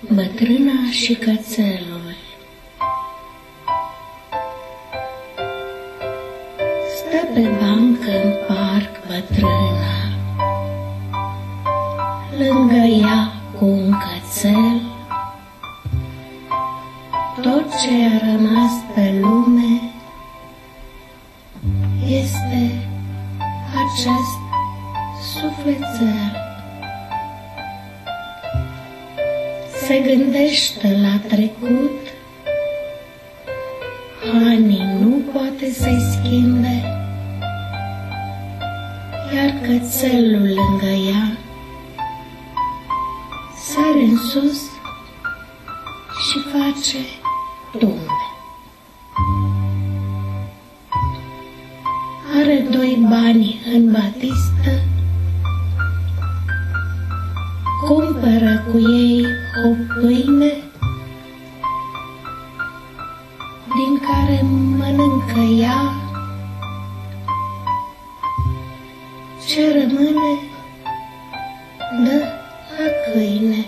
Bătrâna și cățelul. Stă pe bancă în parc bătrâna, Lângă ea cu un cățel, Tot ce a rămas pe lume Este acest sufletel. Se gândește la trecut, Anii nu poate să-i schimbe, Iar cățelul lângă ea Sare în sus și face tumbe. Are doi bani în batistă, Cumpără cu ei o pâine, Din care mănâncă ea, Ce rămâne dă la câine.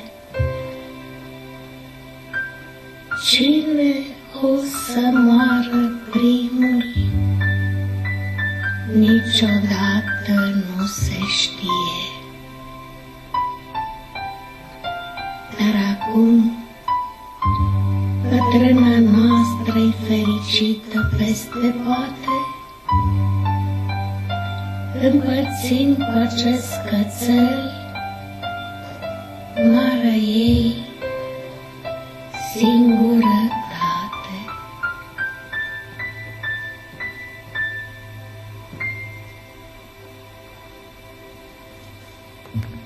Cine o să moară primul, Niciodată nu se știe. Dar acum bătrâna noastră-i fericită peste poate, Împărțind cu acest cățel